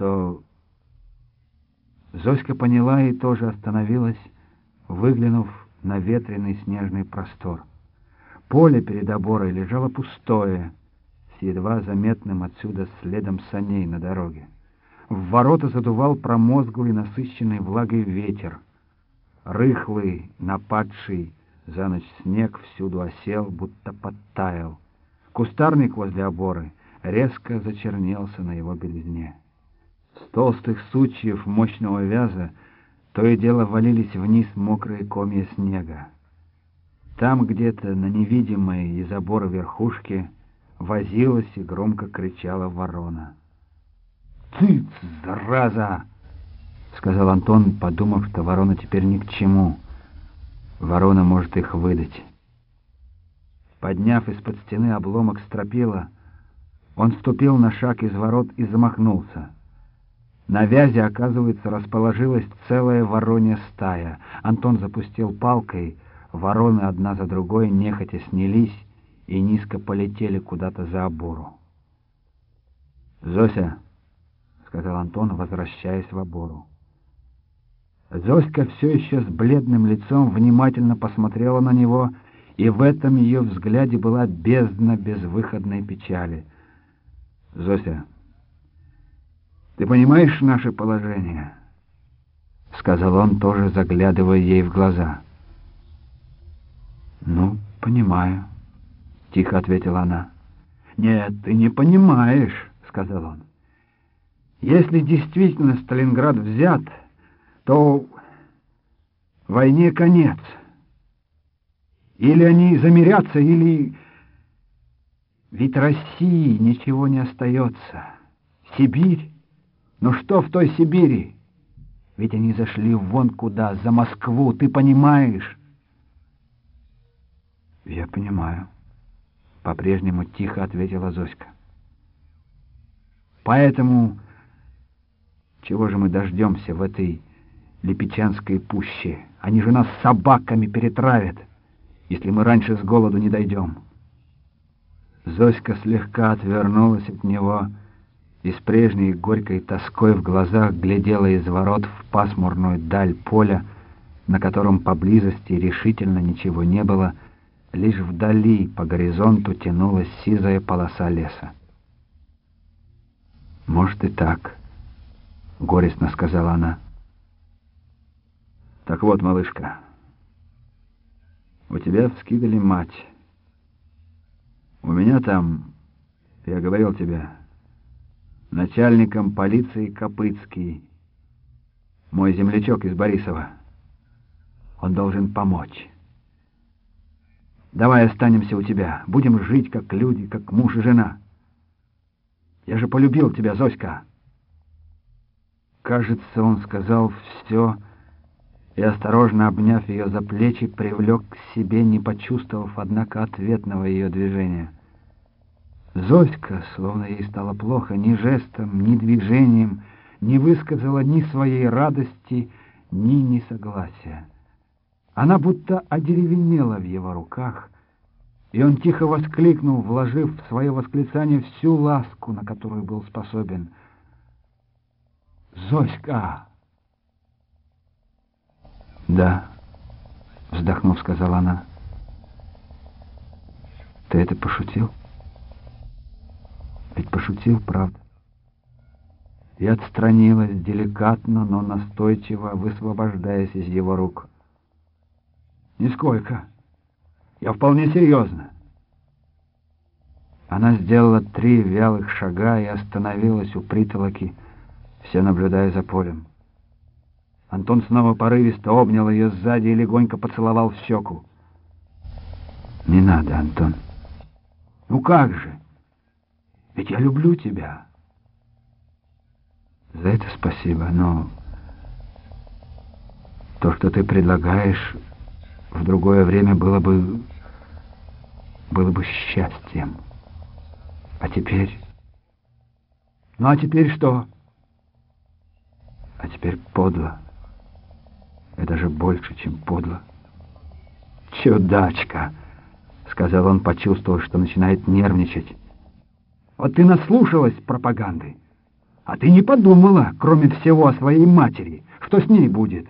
то... Зоська поняла и тоже остановилась, выглянув на ветреный снежный простор. Поле перед оборой лежало пустое, с едва заметным отсюда следом саней на дороге. В ворота задувал промозглый, насыщенный влагой ветер. Рыхлый, нападший за ночь снег всюду осел, будто подтаял. Кустарник возле оборы резко зачернелся на его белизне. С толстых сучьев мощного вяза то и дело валились вниз мокрые комья снега. Там где-то на невидимой из забора верхушке возилась и громко кричала ворона. «Ты, зараза!» — сказал Антон, подумав, что ворона теперь ни к чему. Ворона может их выдать. Подняв из-под стены обломок стропила, он ступил на шаг из ворот и замахнулся. На вязи, оказывается, расположилась целая воронья стая. Антон запустил палкой, вороны одна за другой нехотя снялись и низко полетели куда-то за обору. «Зося!» — сказал Антон, возвращаясь в обору. Зоська все еще с бледным лицом внимательно посмотрела на него, и в этом ее взгляде была бездна безвыходной печали. «Зося!» Ты понимаешь наше положение?» — сказал он, тоже заглядывая ей в глаза. «Ну, понимаю», — тихо ответила она. «Нет, ты не понимаешь», — сказал он. «Если действительно Сталинград взят, то войне конец. Или они замирятся, или... Ведь России ничего не остается. Сибирь но что в той Сибири? Ведь они зашли вон куда, за Москву, ты понимаешь? Я понимаю, — по-прежнему тихо ответила Зоська. Поэтому чего же мы дождемся в этой Липечанской пуще? Они же нас собаками перетравят, если мы раньше с голоду не дойдем. Зоська слегка отвернулась от него и с прежней горькой тоской в глазах глядела из ворот в пасмурную даль поля, на котором поблизости решительно ничего не было, лишь вдали по горизонту тянулась сизая полоса леса. «Может и так», — горестно сказала она. «Так вот, малышка, у тебя вскидали мать. У меня там, я говорил тебе, — начальником полиции Копыцкий, мой землячок из Борисова. Он должен помочь. Давай останемся у тебя, будем жить как люди, как муж и жена. Я же полюбил тебя, Зоська. Кажется, он сказал все и, осторожно обняв ее за плечи, привлек к себе, не почувствовав, однако, ответного ее движения — Зоська, словно ей стало плохо, ни жестом, ни движением не высказала ни своей радости, ни несогласия. Она будто одеревенела в его руках, и он тихо воскликнул, вложив в свое восклицание всю ласку, на которую был способен. «Зоська!» «Да», — вздохнув, сказала она. «Ты это пошутил?» Ведь пошутил, правда. И отстранилась деликатно, но настойчиво, высвобождаясь из его рук. «Нисколько. Я вполне серьезно». Она сделала три вялых шага и остановилась у притолоки, все наблюдая за полем. Антон снова порывисто обнял ее сзади и легонько поцеловал в щеку. «Не надо, Антон». «Ну как же?» Ведь я люблю тебя. За это спасибо, но то, что ты предлагаешь, в другое время было бы... было бы счастьем. А теперь... Ну, а теперь что? А теперь подло. Это же больше, чем подло. «Чудачка!» — сказал он, почувствовав, что начинает нервничать. Вот ты наслушалась пропаганды. А ты не подумала, кроме всего, о своей матери. Что с ней будет?»